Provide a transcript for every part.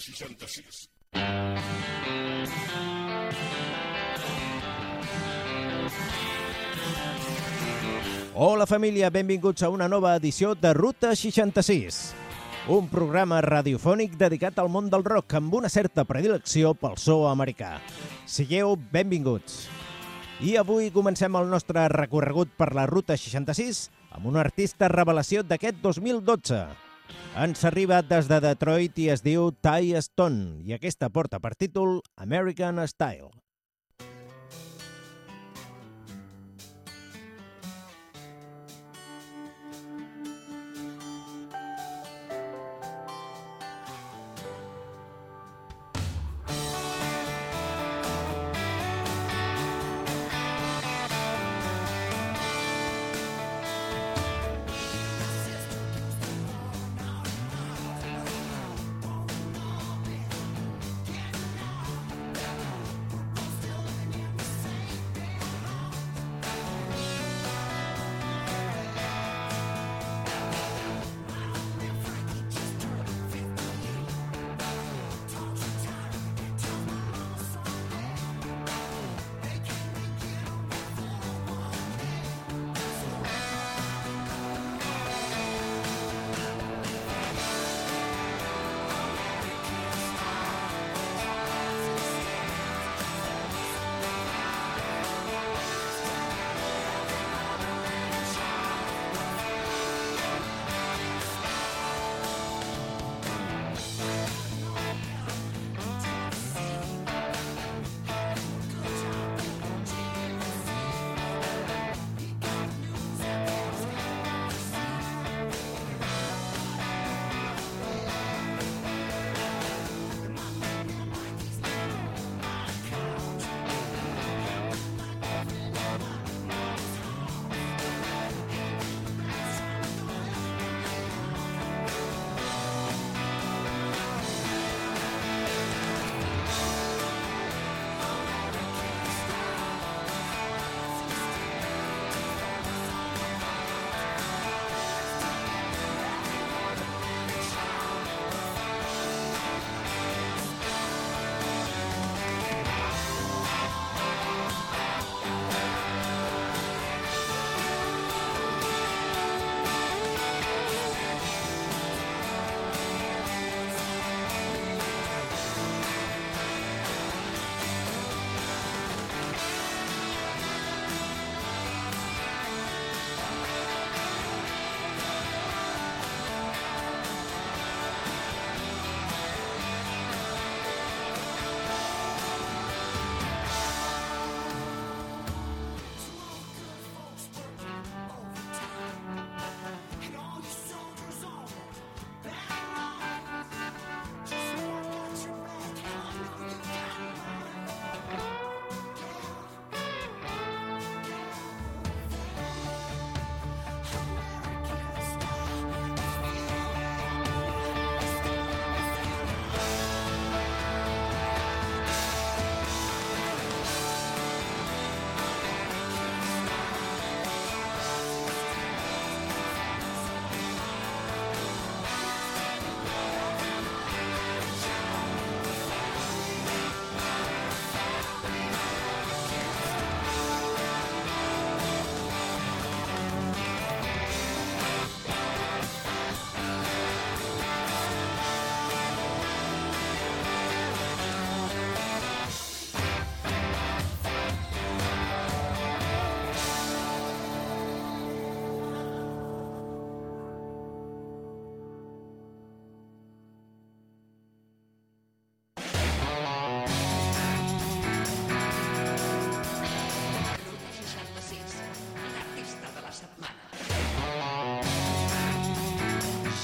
Ruta 66. Hola família, benvinguts a una nova edició de Ruta 66. Un programa radiofònic dedicat al món del rock amb una certa predilecció pel so americà. Sigueu benvinguts. I avui comencem el nostre recorregut per la Ruta 66 amb un artista revelació d'aquest 2012. Ens arriba des de Detroit i es diu Ty Stone i aquesta porta per títol American Style.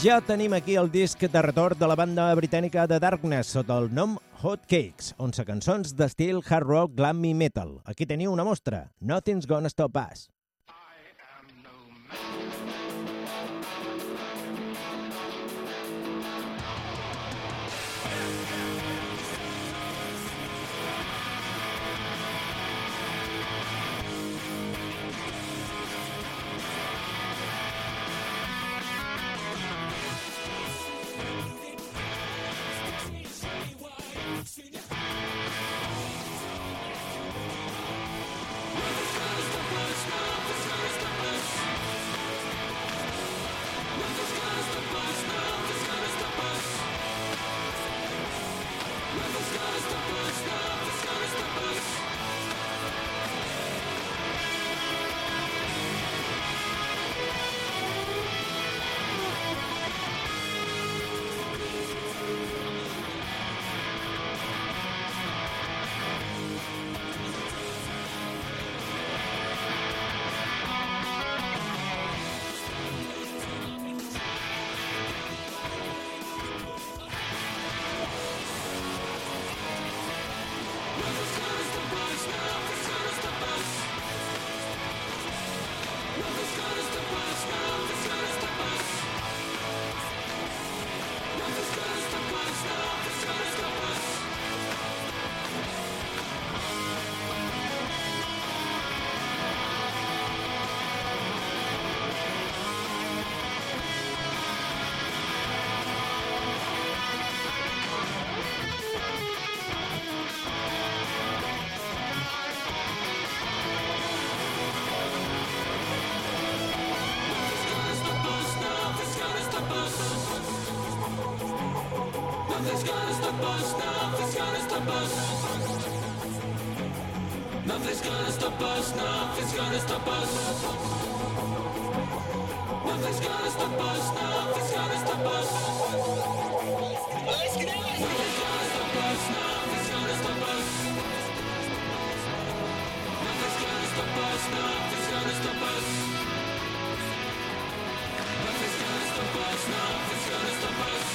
Ja tenim aquí el disc de retorn de la banda britànica de Darkness sota el nom Hot Cakes, 11 cançons d'estil hard rock, glam i metal. Aquí teniu una mostra, Nothing's Gonna Stop Us. Stop us. Nothing's gonna stop us, nothing's gonna stop us. Nothing's gonna stop us, nothing's gonna stop us. Nothing's gonna stop us, nothing's gonna stop us. Nothing's gonna stop us, nothing's gonna stop us. Nothing's gonna stop us, nothing's gonna stop us.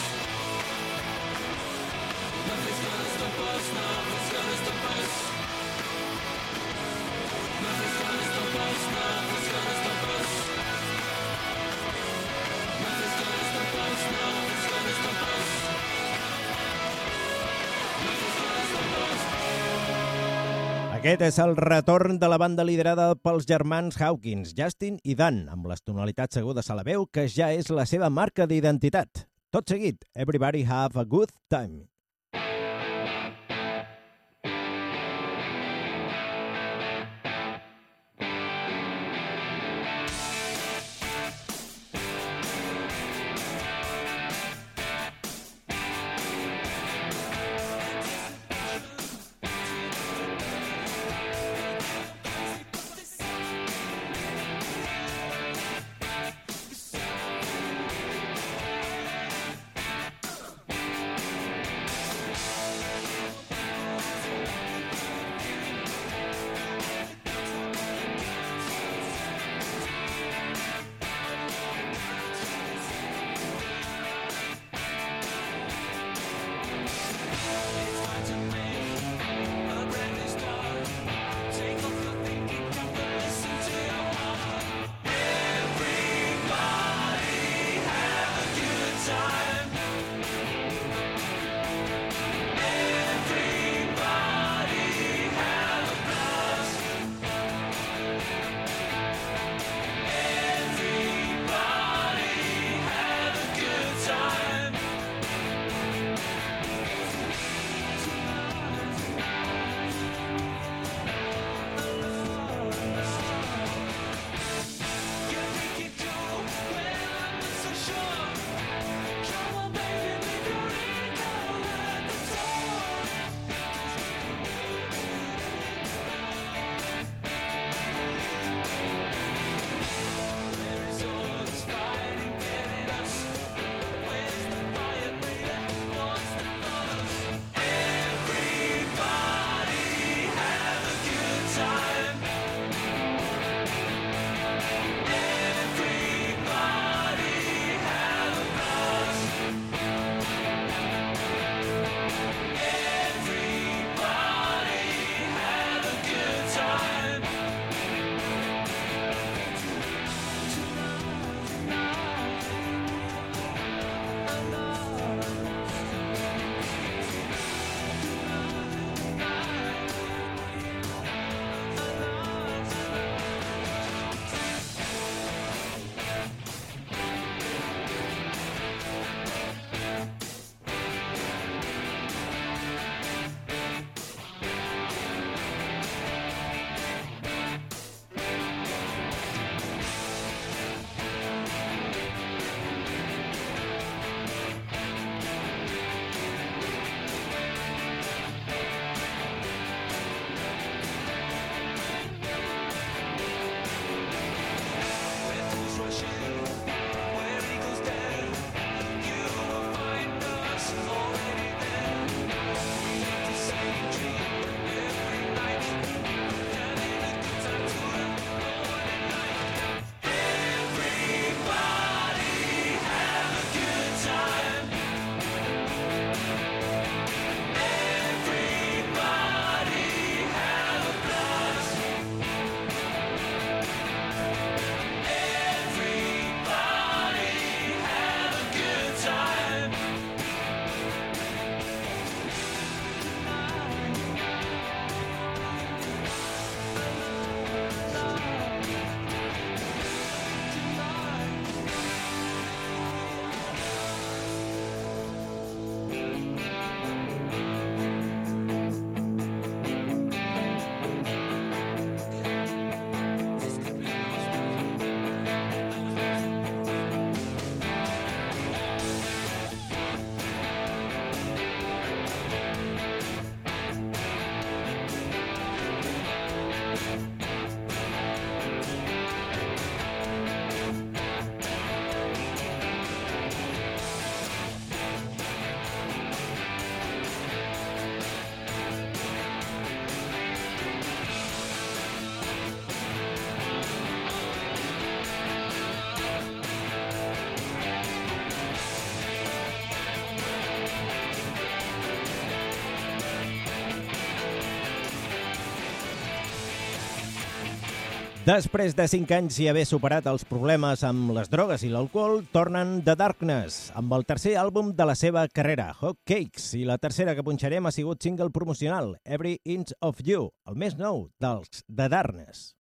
Aquest és el retorn de la banda liderada pels germans Hawkins, Justin i Dan, amb les tonalitats agudes a la veu, que ja és la seva marca d'identitat. Tot seguit, Everybody Have a Good Time. Després de 5 anys i haver superat els problemes amb les drogues i l'alcohol, tornen The Darkness, amb el tercer àlbum de la seva carrera, Hot Cakes, i la tercera que punxarem ha sigut single promocional, Every Inch of You, el més nou dels The Darkness.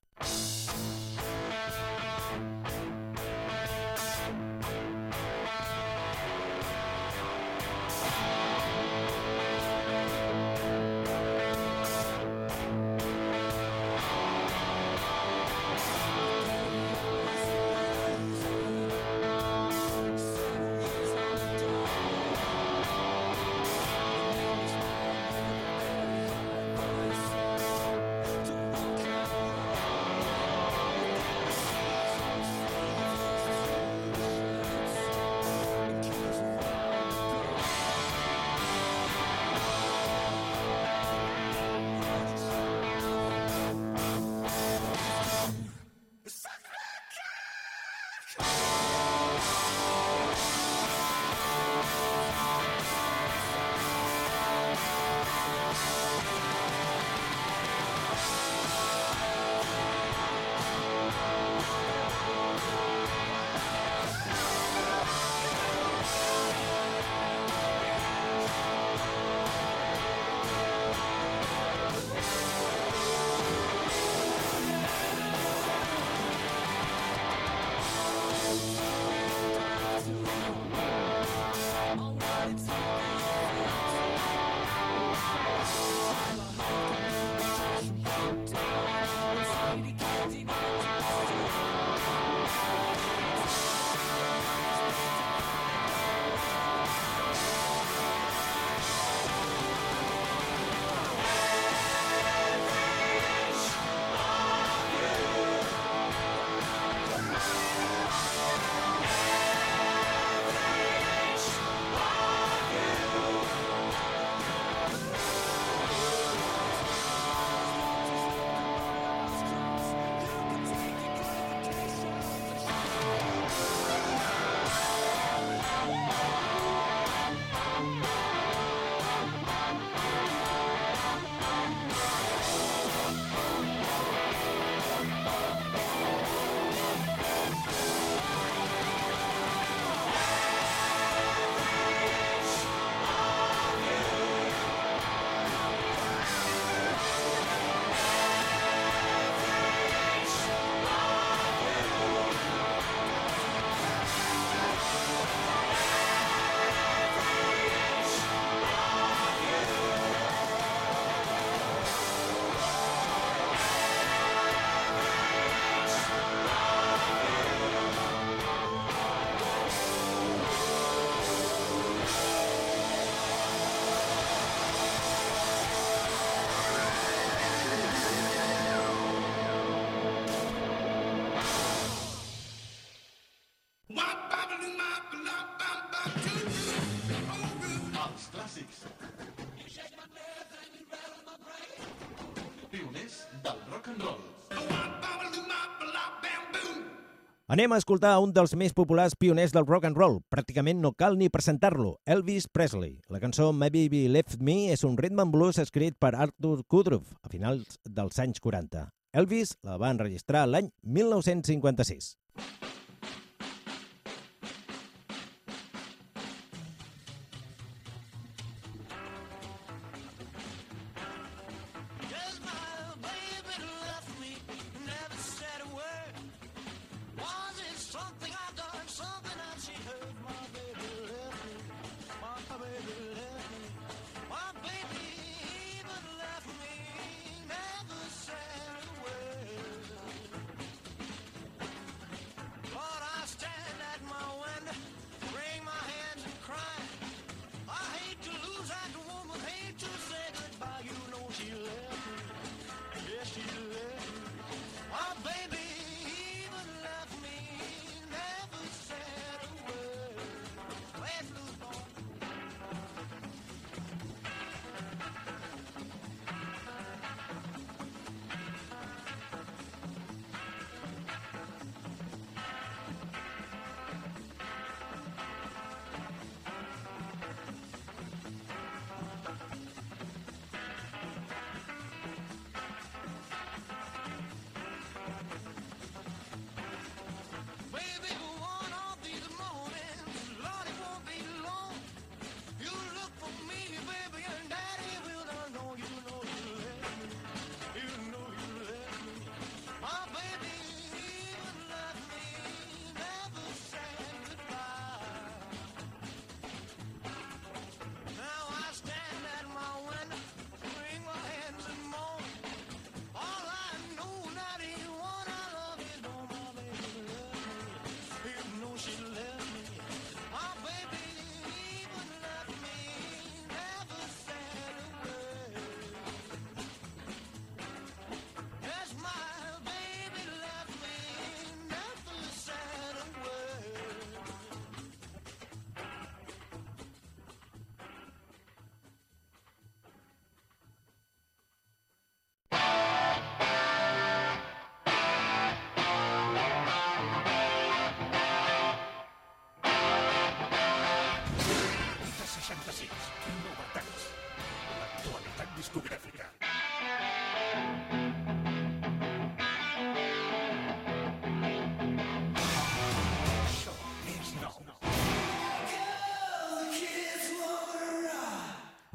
Clàssics. Pioners del rock and roll. Anem a escoltar un dels més populars pioners del rock and roll. Pràcticament no cal ni presentar-lo, Elvis Presley. La cançó My Baby Left Me és un rhythm and blues escrit per Arthur Kudrow a finals dels anys 40. Elvis la va enregistrar l'any 1956.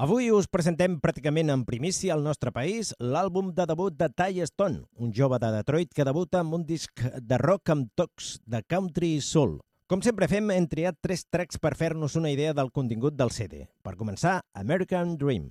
Avui us presentem pràcticament en primícia al nostre país l'àlbum de debut de Ty Stone, un jove de Detroit que debuta amb un disc de rock amb tocs de country i soul. Com sempre fem, hem triat tres tracks per fer-nos una idea del contingut del CD. Per començar, American Dream.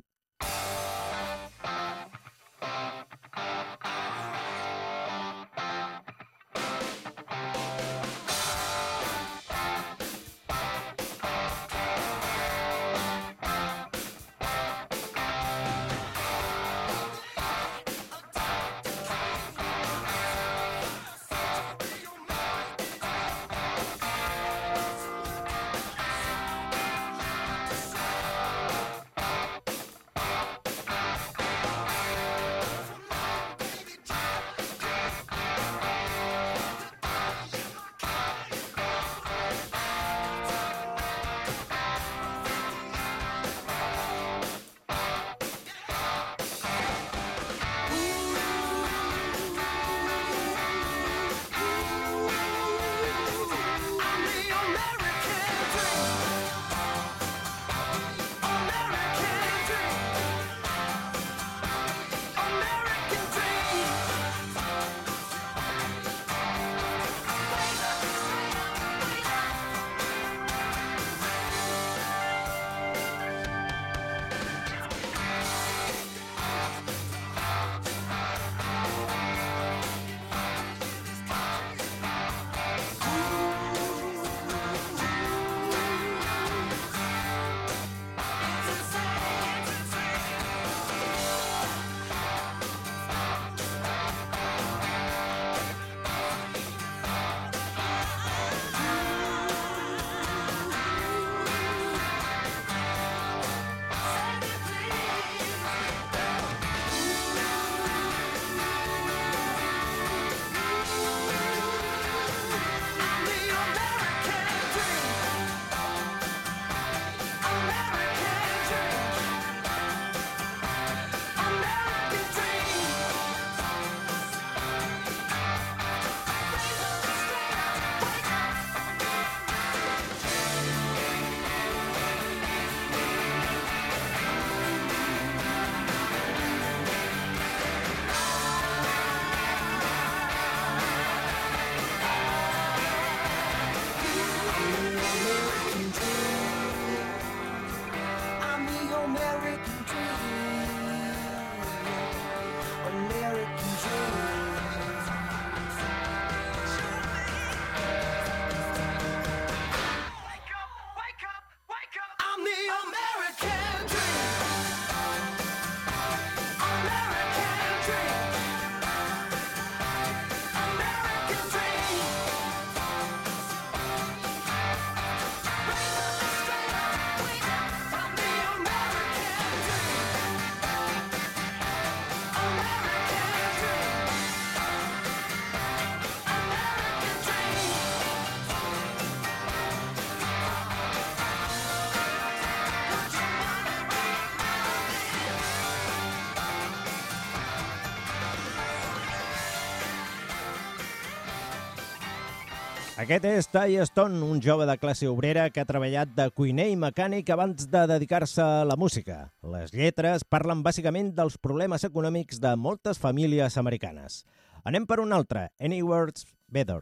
Aquest és Ty Stone, un jove de classe obrera que ha treballat de cuiner i mecànic abans de dedicar-se a la música. Les lletres parlen bàsicament dels problemes econòmics de moltes famílies americanes. Anem per un altre, Anywhere's Better.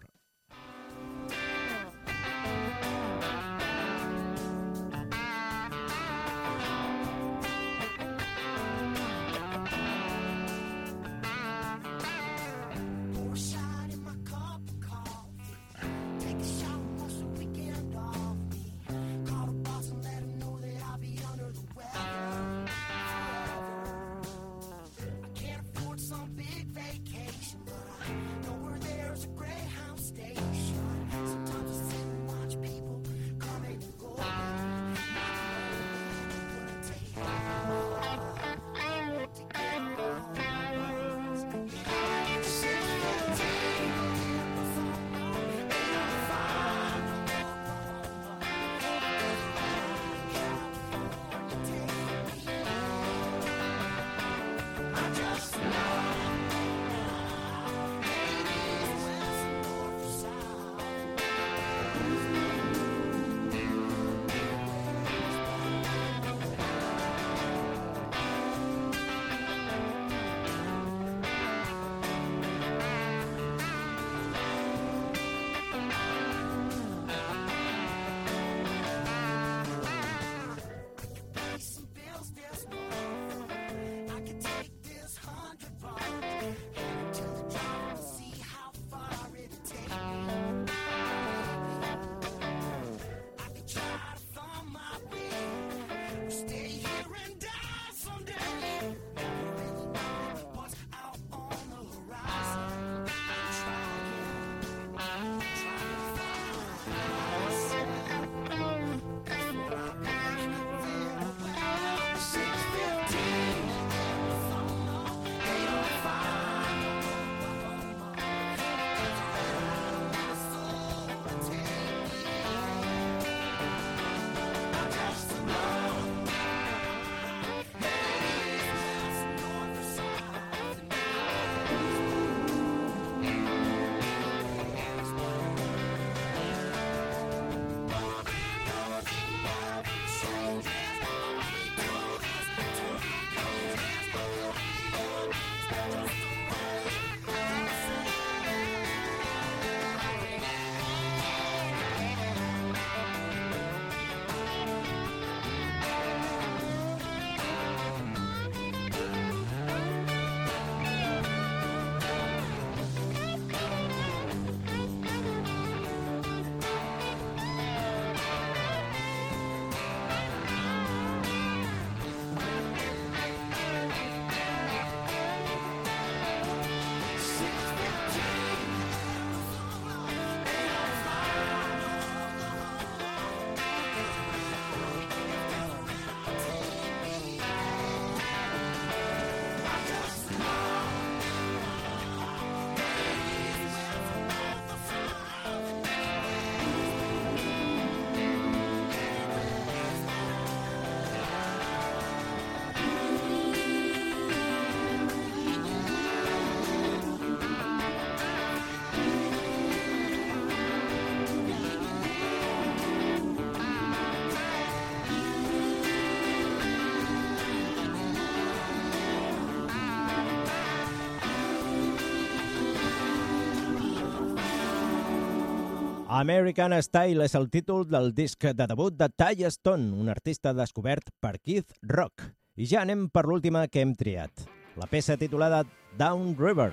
American Style és el títol del disc de debut de Ty Stone, un artista descobert per Keith Rock. I ja anem per l'última que hem triat, la peça titulada Down River.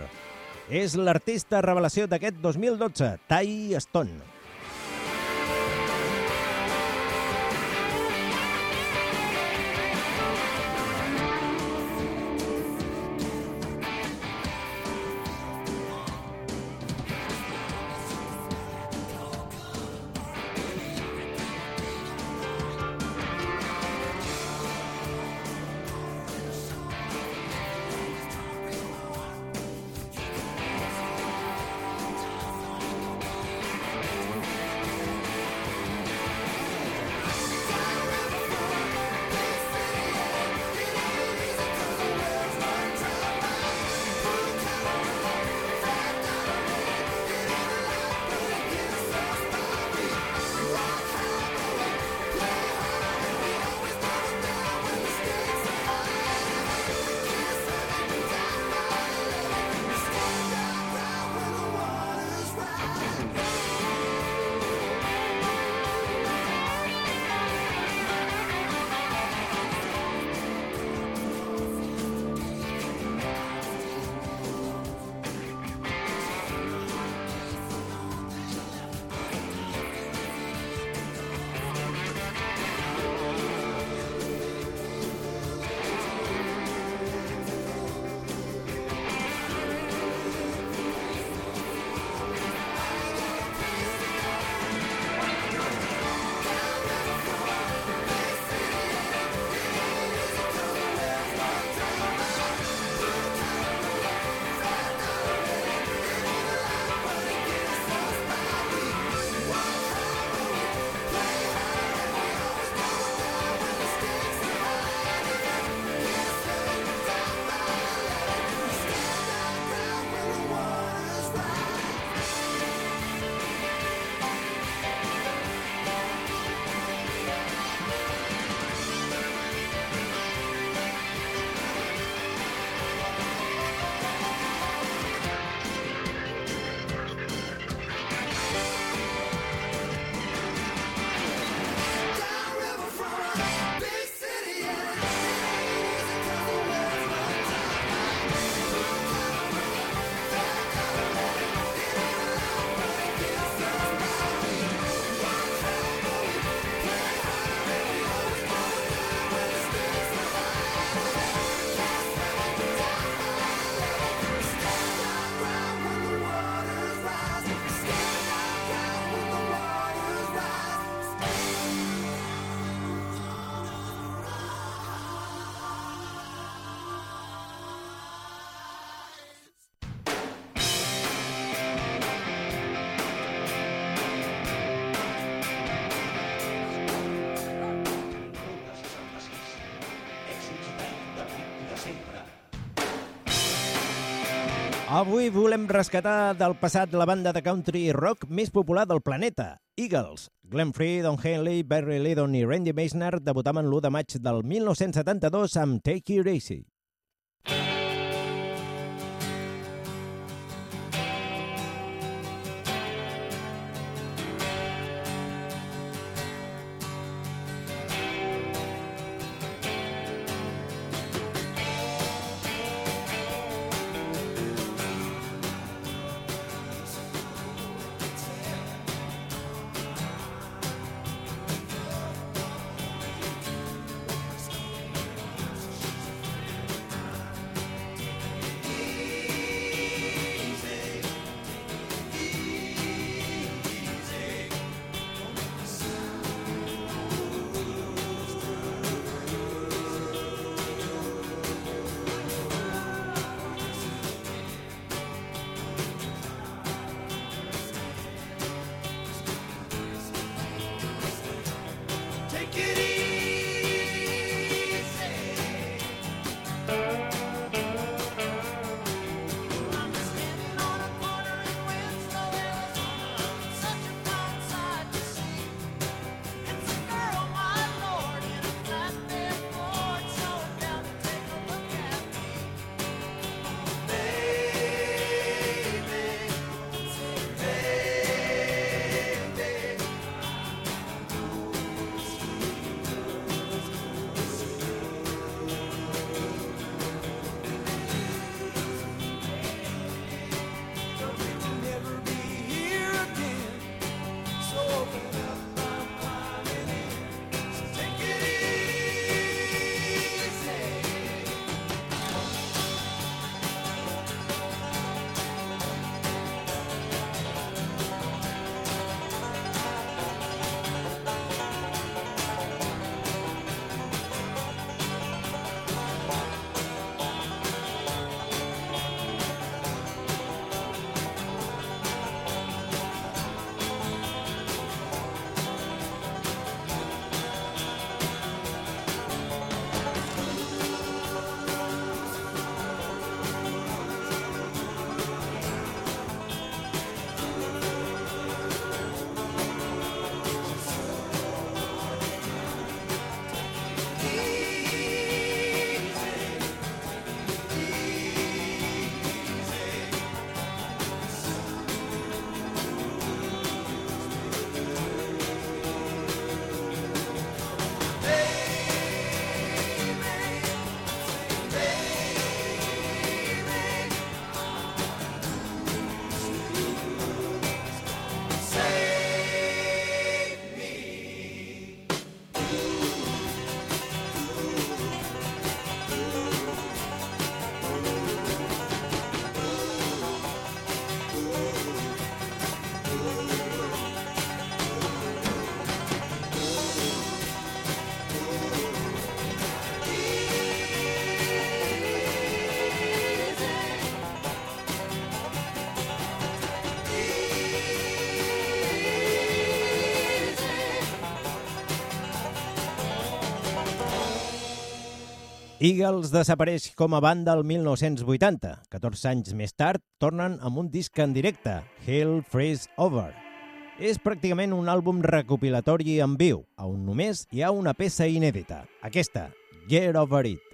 És l'artista revelació d'aquest 2012, Ty Stone. Avui volem rescatar del passat la banda de country rock més popular del planeta, Eagles. Glenn Frey, Don Henley, Barry Lydon i Randy Meisner debutaven l'1 de maig del 1972 amb Take It Easy. Eagles desapareix com a banda el 1980. 14 anys més tard tornen amb un disc en directe, Hell Freeze Over. És pràcticament un àlbum recopilatori en viu, on només hi ha una peça inèdita, aquesta, Get Over It.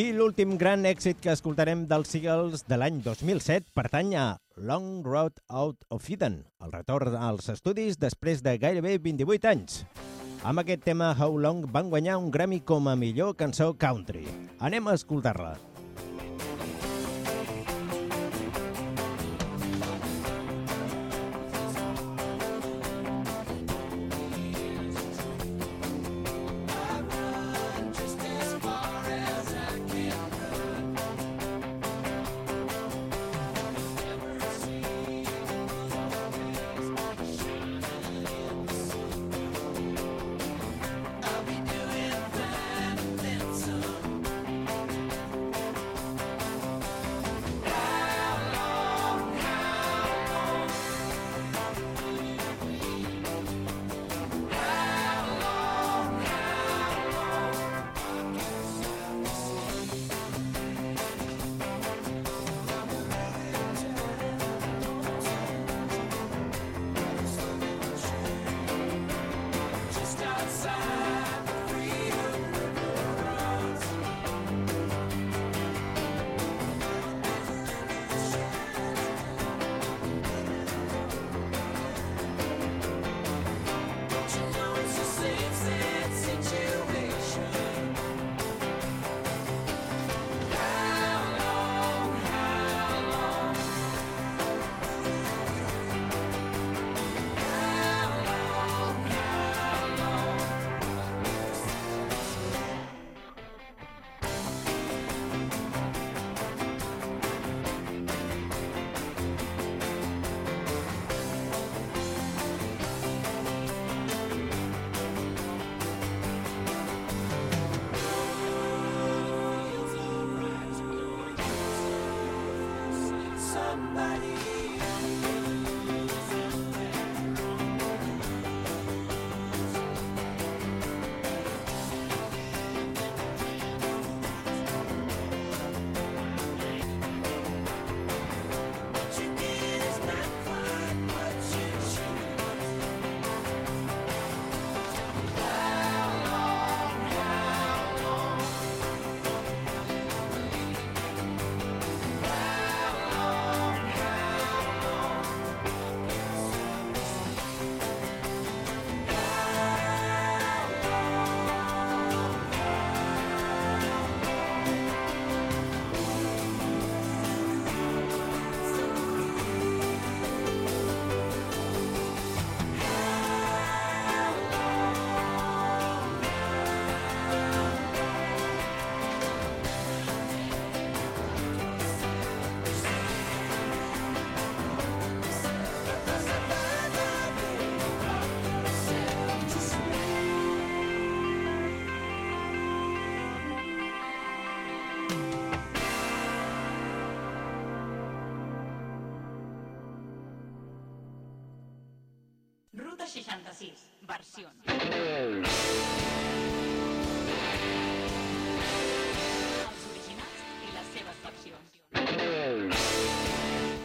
I l'últim gran èxit que escoltarem dels Seagulls de l'any 2007 pertany a Long Road Out of Eden, el retorn als estudis després de gairebé 28 anys. Amb aquest tema, How Long van guanyar un Grammy com a millor cançó country. Anem a escoltar-la.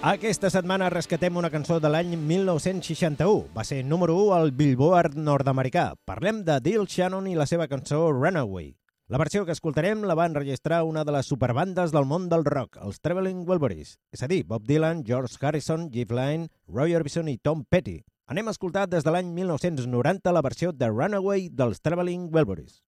Aquesta setmana rescatem una cançó de l'any 1961. Va ser número 1 al Billboard nord-americà. Parlem de Dill Shannon i la seva cançó Runaway. La versió que escoltarem la va enregistrar una de les superbandes del món del rock, els Traveling Wilburys, és a dir, Bob Dylan, George Harrison, Jeff Lynne, Roy Orbison i Tom Petty. Anem a escoltar des de l'any 1990 la versió de Runaway dels Traveling Wilburys.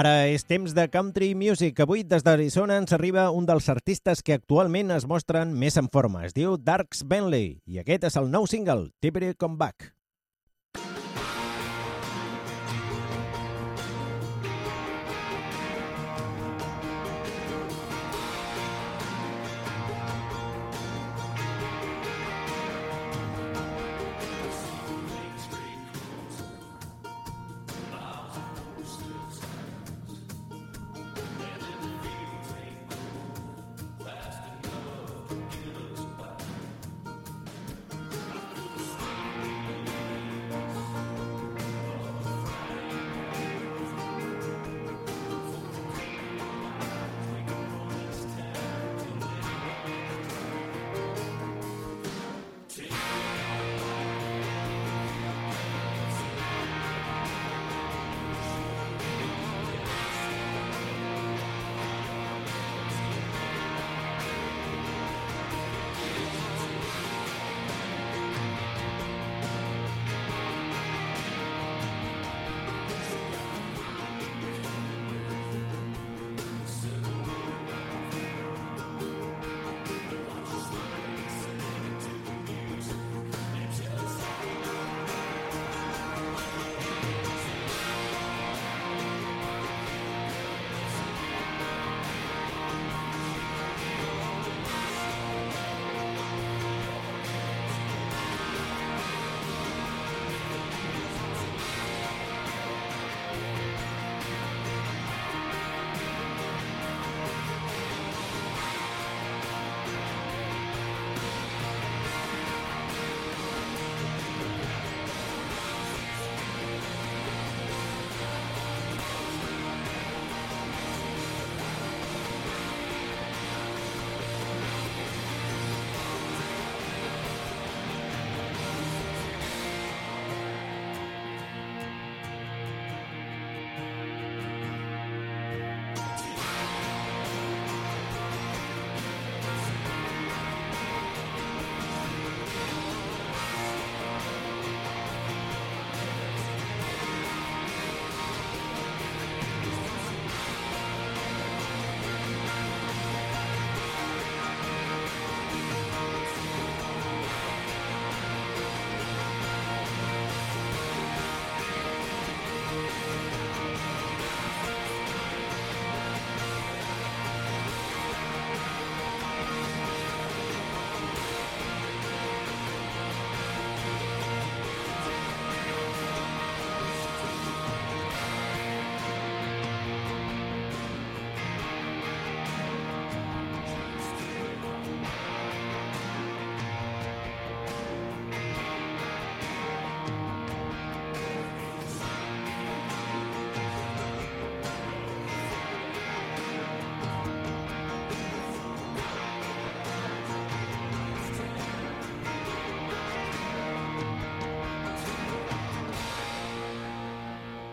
Ara és temps de country music. Avui des d'Arizona ens arriba un dels artistes que actualment es mostren més en forma. Es diu Darks Bentley i aquest és el nou single, Tippity Come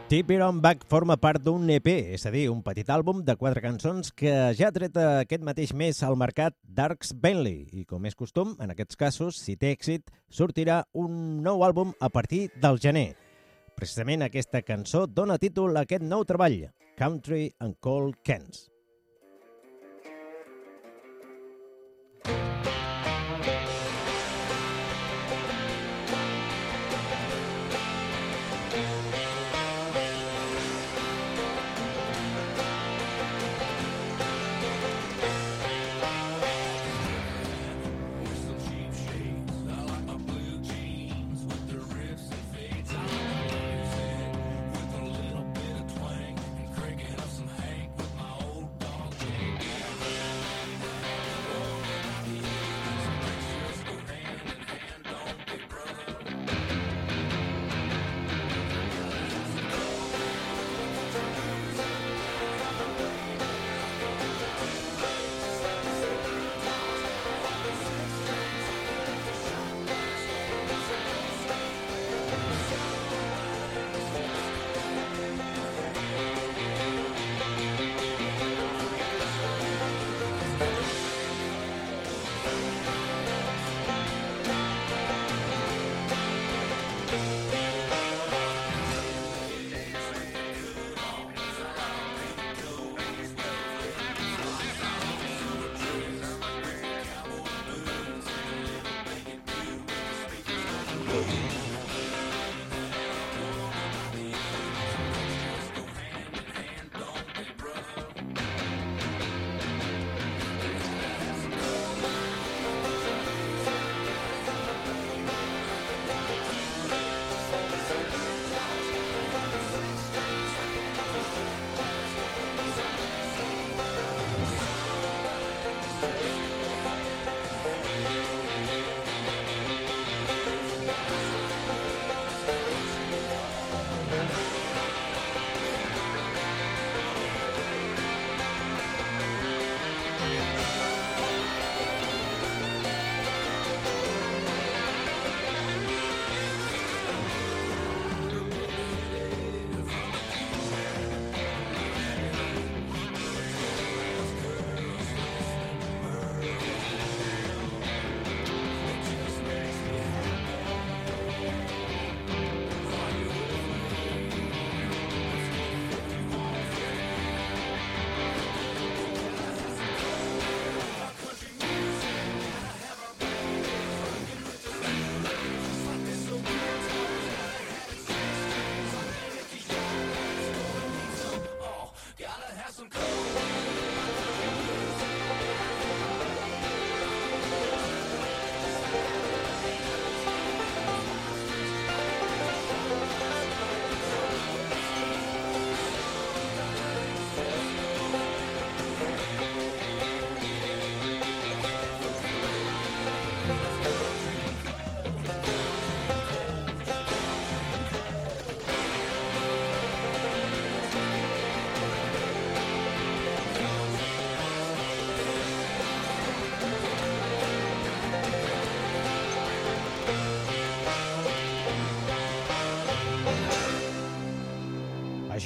Tip It On Back forma part d'un EP, és a dir, un petit àlbum de quatre cançons que ja ha tret aquest mateix mes al mercat Darks Bentley i, com és costum, en aquests casos, si té èxit, sortirà un nou àlbum a partir del gener. Precisament aquesta cançó dona títol a aquest nou treball, Country and Cold Cans.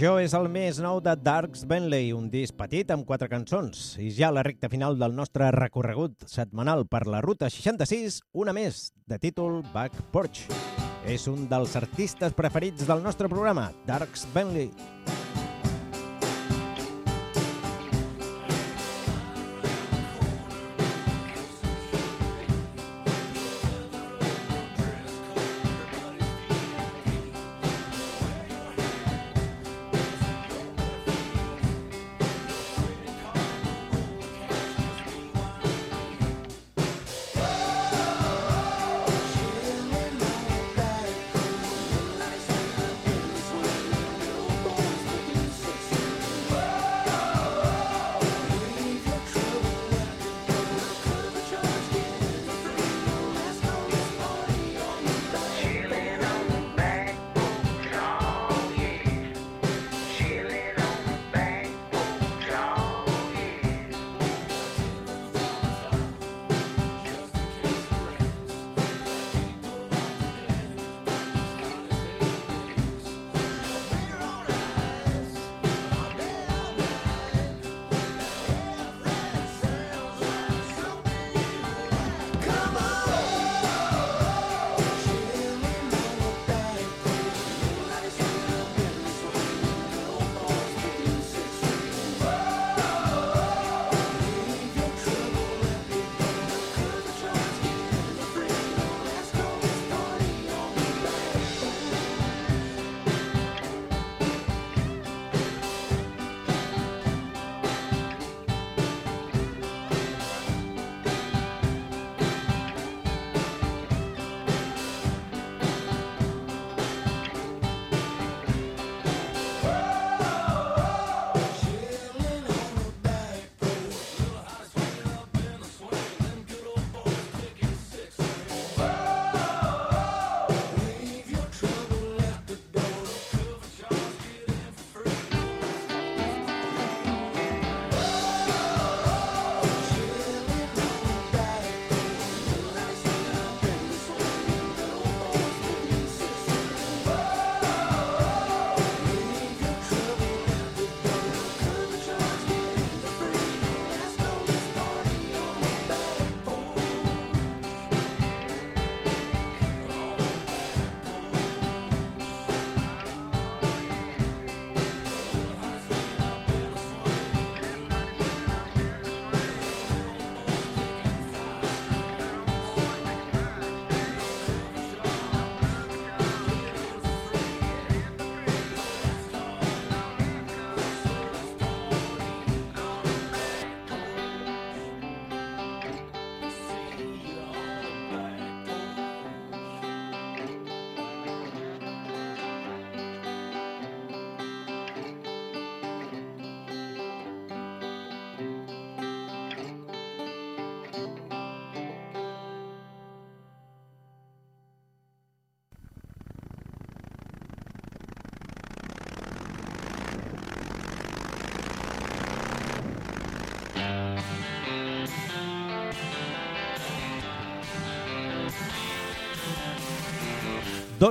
Això és el més nou de Darks Bentley, un disc petit amb quatre cançons. I ja a la recta final del nostre recorregut setmanal per la Ruta 66, una més, de títol Back Porch. És un dels artistes preferits del nostre programa, Darks Bentley.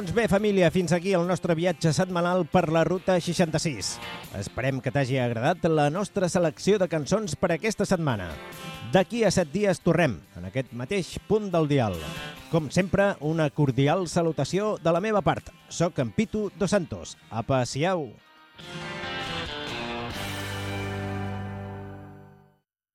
Doncs bé, família, fins aquí el nostre viatge setmanal per la Ruta 66. Esperem que t'hagi agradat la nostra selecció de cançons per aquesta setmana. D'aquí a set dies tornem, en aquest mateix punt del dial. Com sempre, una cordial salutació de la meva part. Soc en Pitu Dos Santos. Apa, siau!